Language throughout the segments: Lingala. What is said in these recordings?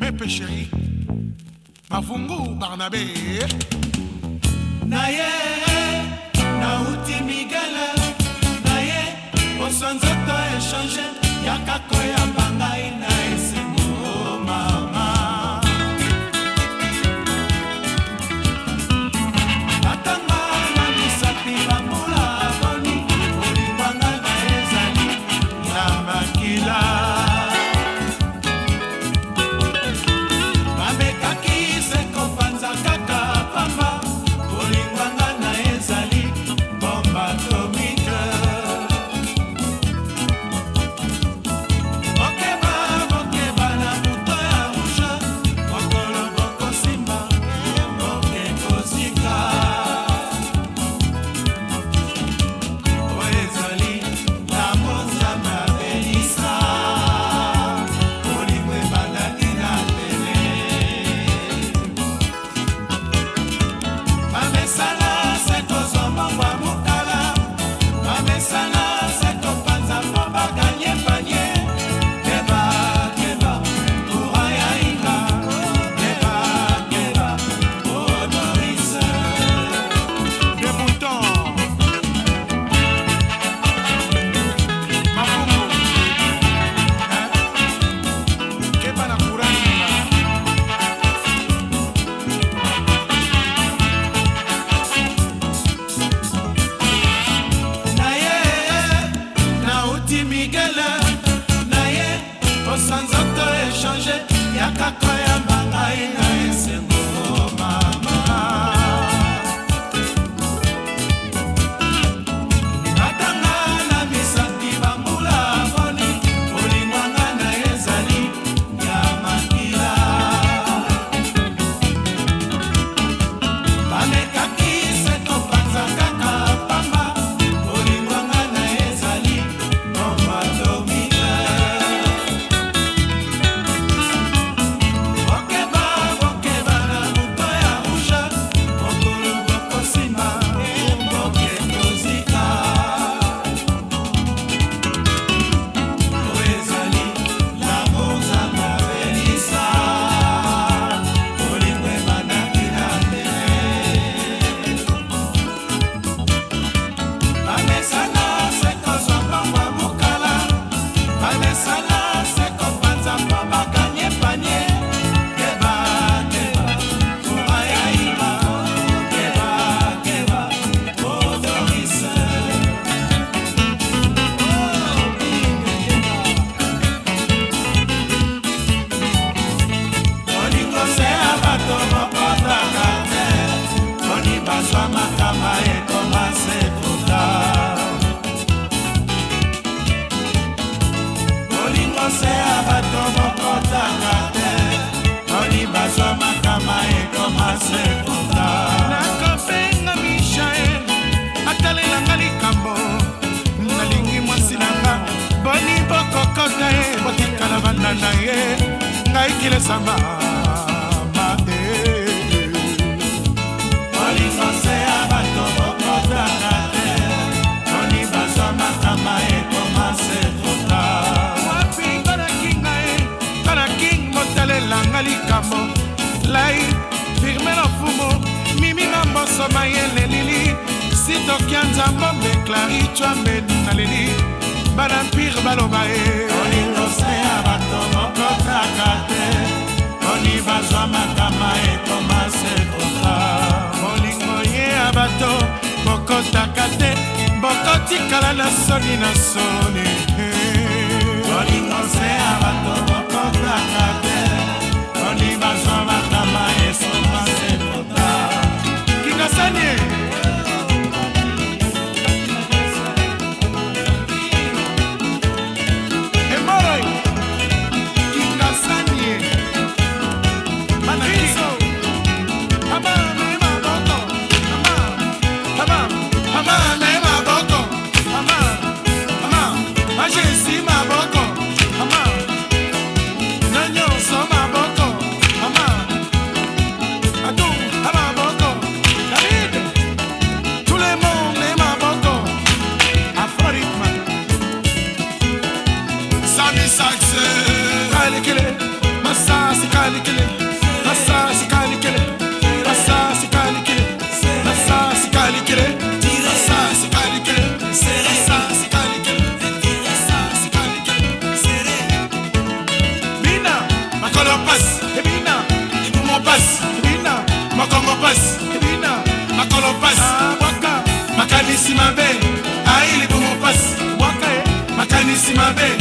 mepe sheri bavungu barnabe na ye nauti migele na ye osanzoto echange yakako ya bangai na mokili esanga mate kolingo se ya bato bokotaka te toni bazwa makama ekoma se trota wapi tanakinga ye tanaking motelelanga likambo lai firme lofumo miminga mbosoma ye lelili sitokia nzambo mbeklari cwambe naleli bana mpire baloba ye tomokotaka te moni bazwa makama ekoma sekota molingo ye ya bato kokotaka te bokotikala na soni na soni molingo se ya bato bokotaka makanisi mabe aili bongo pasi waka makanisi mabe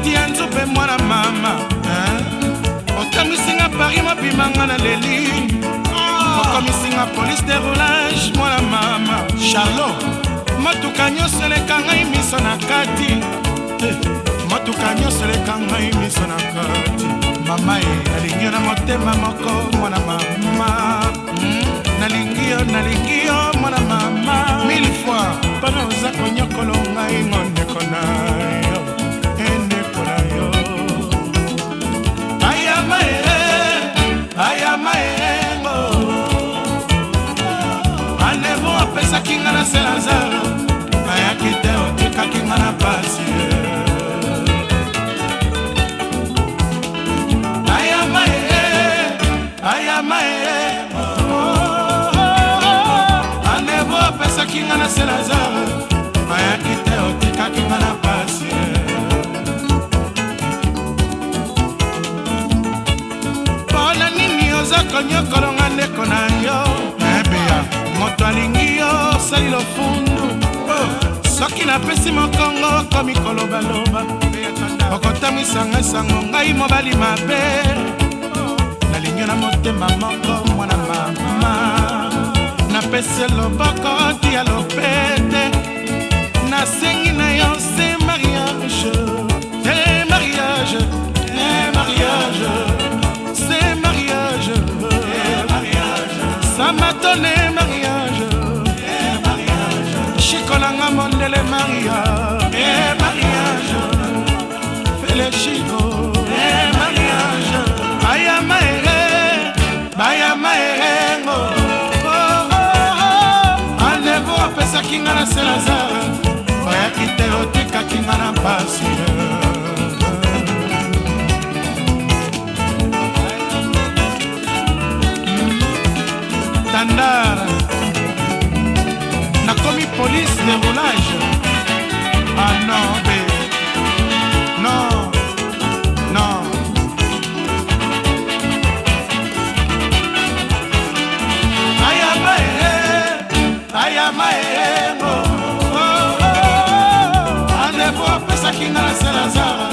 okoti ya nzube mwana mama eh? otangisinga paris mobimanga na leli okomisinga polise de roulage mwana mama charlo motuka nyonso eleka ngai miso na kati eh. motuka nyonso eleka ngai miso na kati mama e nalingi yo na motema moko mwana mama hmm? nalingi yo nalingi yo mwana mama mille fois mpona oza konyokolo ngai ngondeko na ye atikaki nga na se lazaro bayaki te otikaki nga na pasi ayama ee ayama ee oh, oh, oh. andebo opesaki nga na se lazaro bayaki te otikaki nga na pasi mpona nini oza konyokolonga ndeko na yo nalingi yo osali lofundu soki napesi mokongo komi kolobaloba okotamwisanga esango ngai mobali mabe nalingi yo na motema moko mwana mama napesi loboko ti ya lopete nasengi na yo se mariage te mariage te mariage se mariage samatone lokolanga mondele maria e eh, mariage felechino e eh, mariage bayama ere bayama erengo anevo oh, oh, oh. apesaki nga na selazare bayaki te otikaki nga na mpasi andar déroulage Ah non, bé Non, non Ayama, eh, ayama, eh, oh, oh, oh Andebo apesaki nga na selazara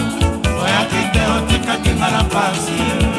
oyaki te otikaki nga na pasi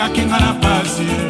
ficar quem na base.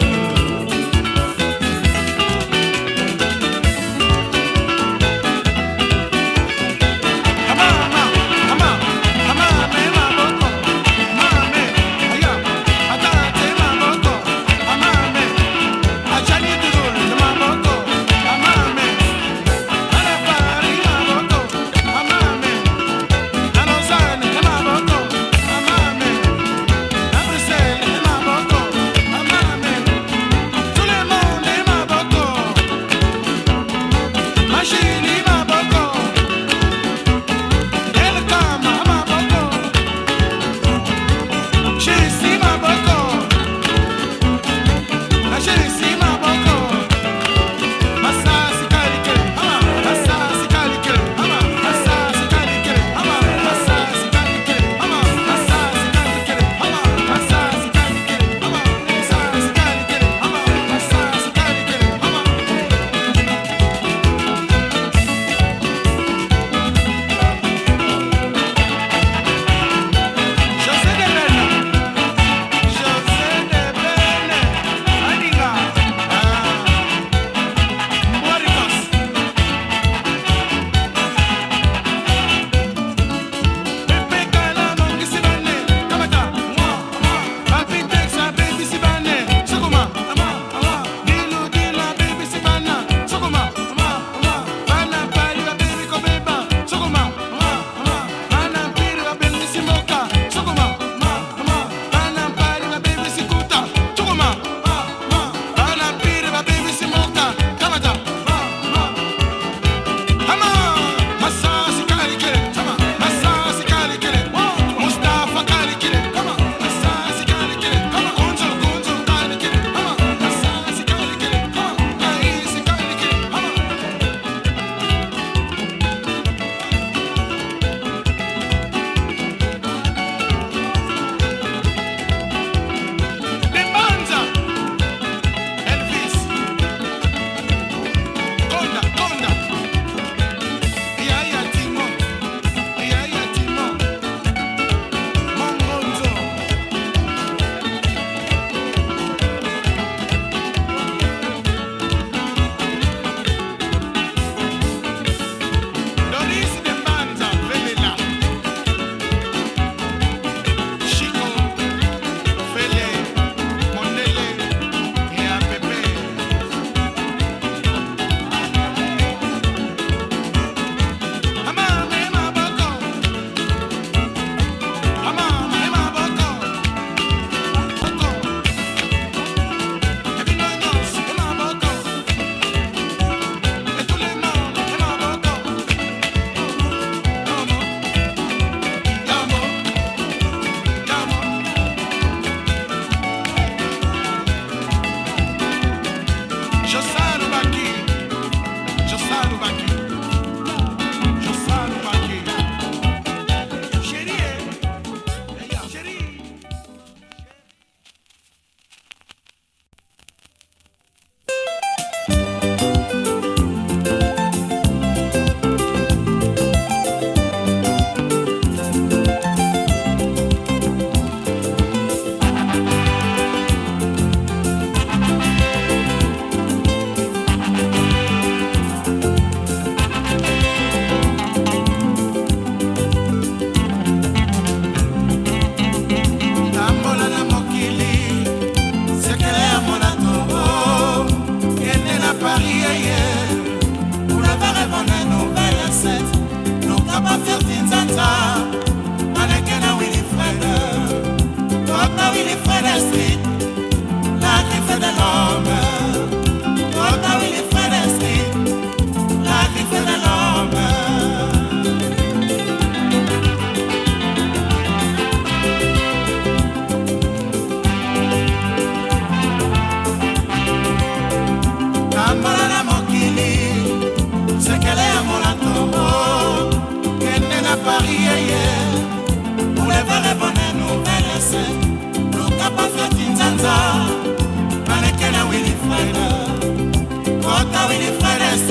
Walk out in the forest,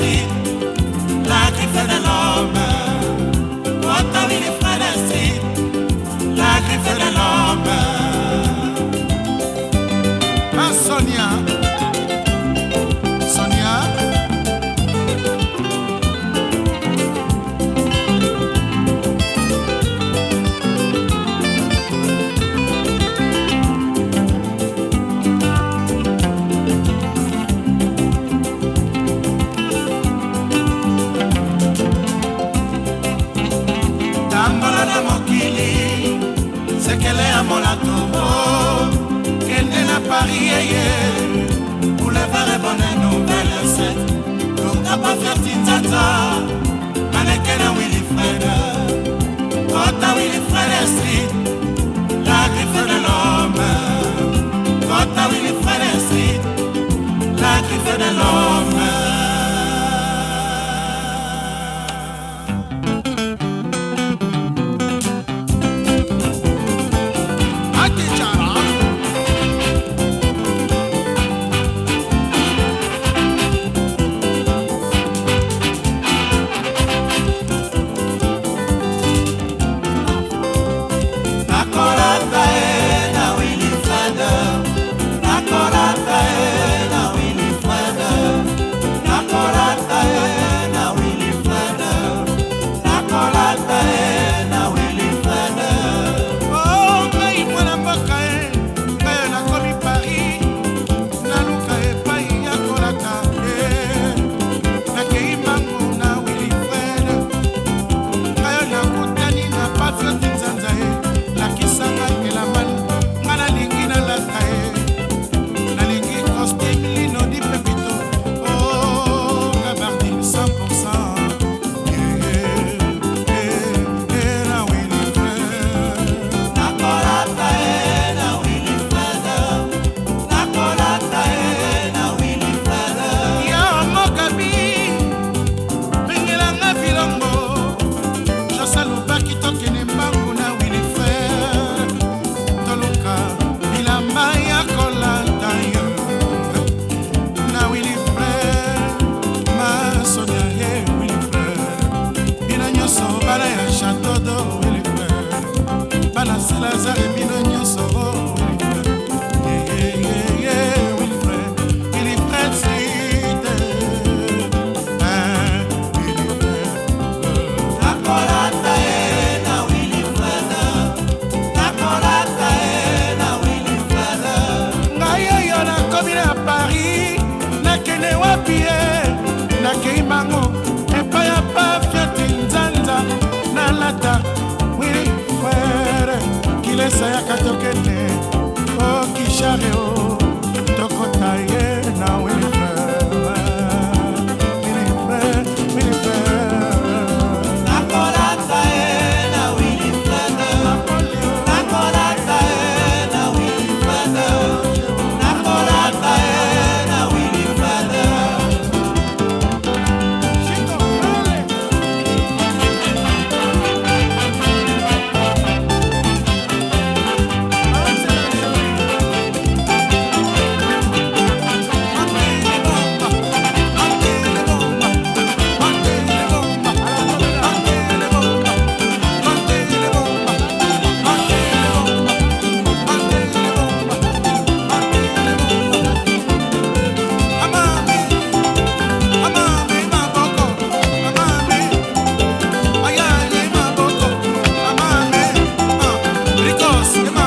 like a feather Mwanza, Maneke na Wilfred, Kota Street, la griffe de l'homme, Kota Wilfred Street, la griffe de l'homme. esayaka tokende okishare o Yeah.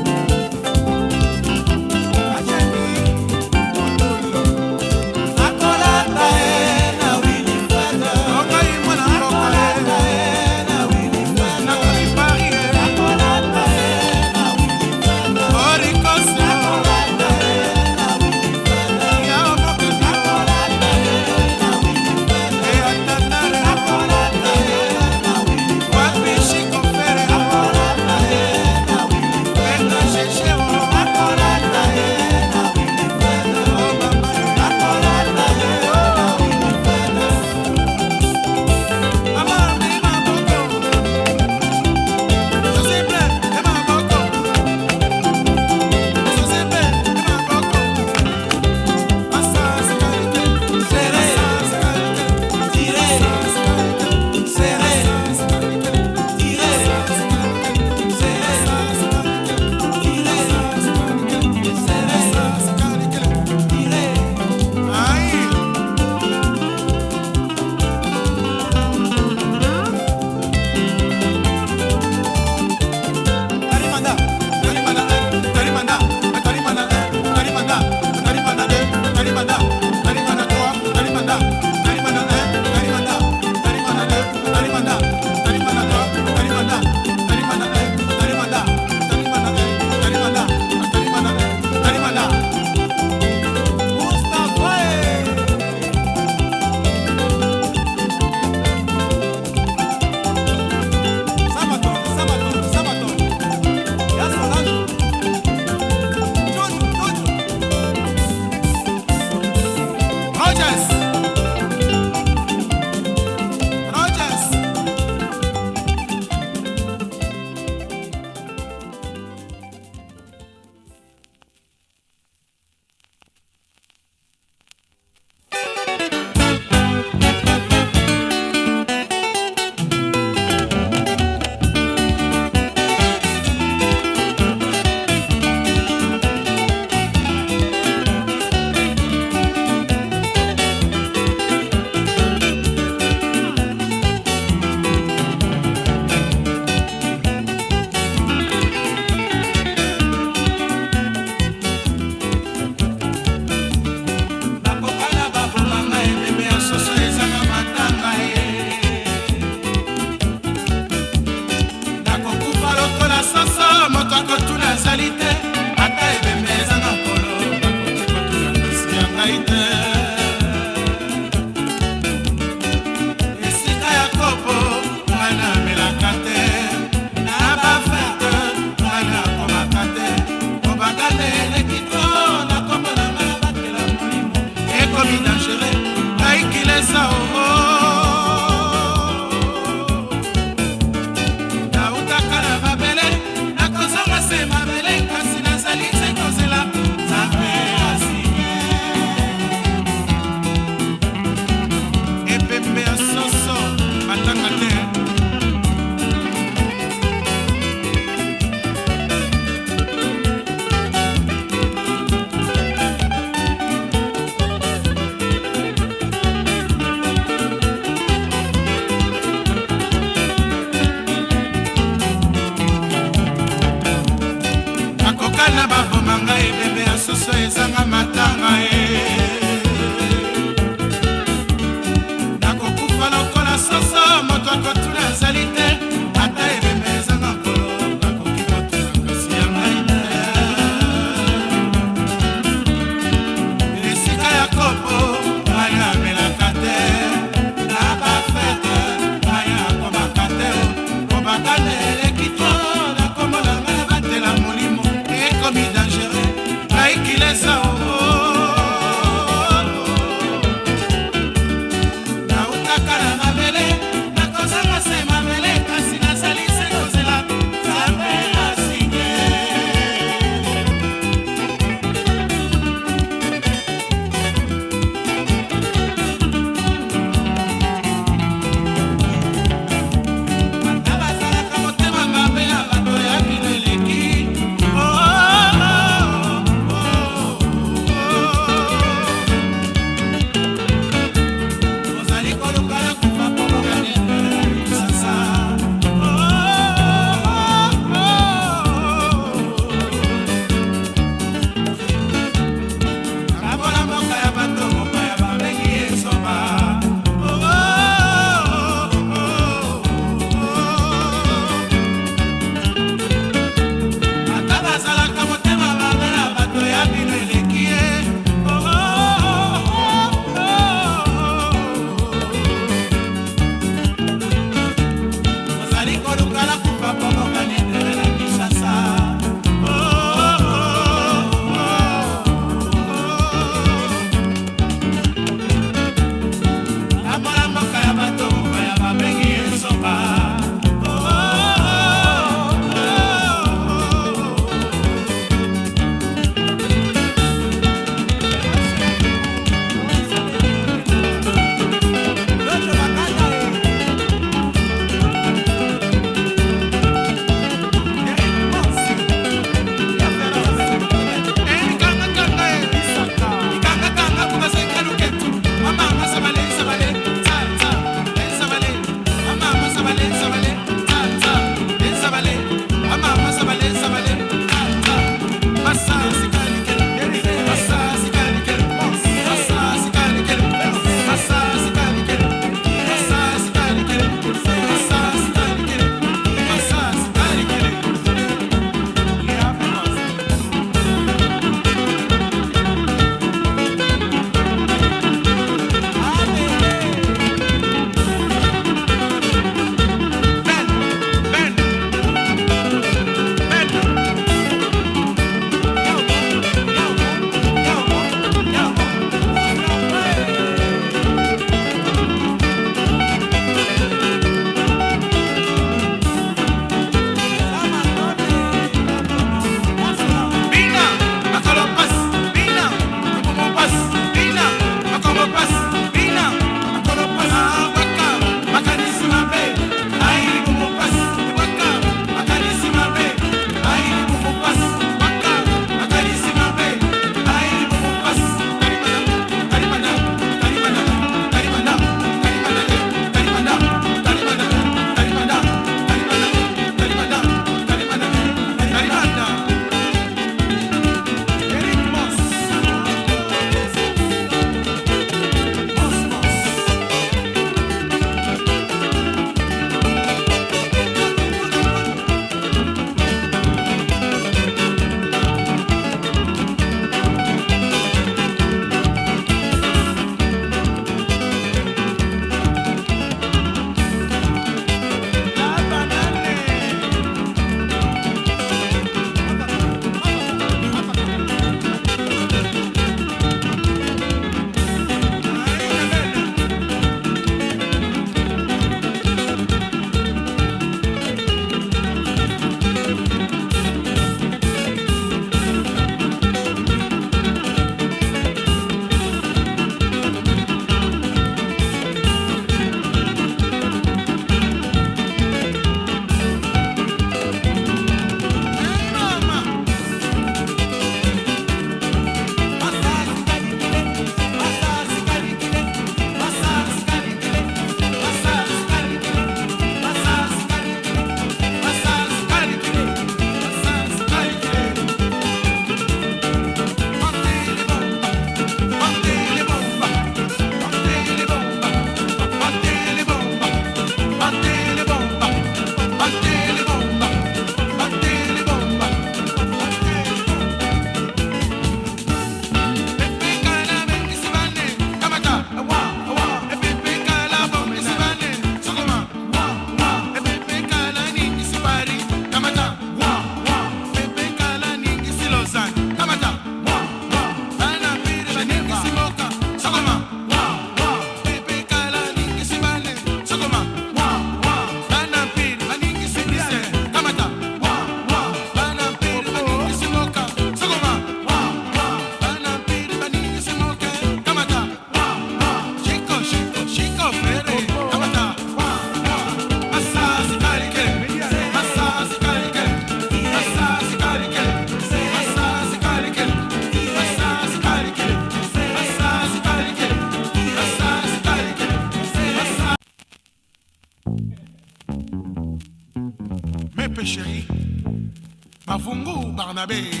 wanna be.